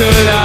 to love.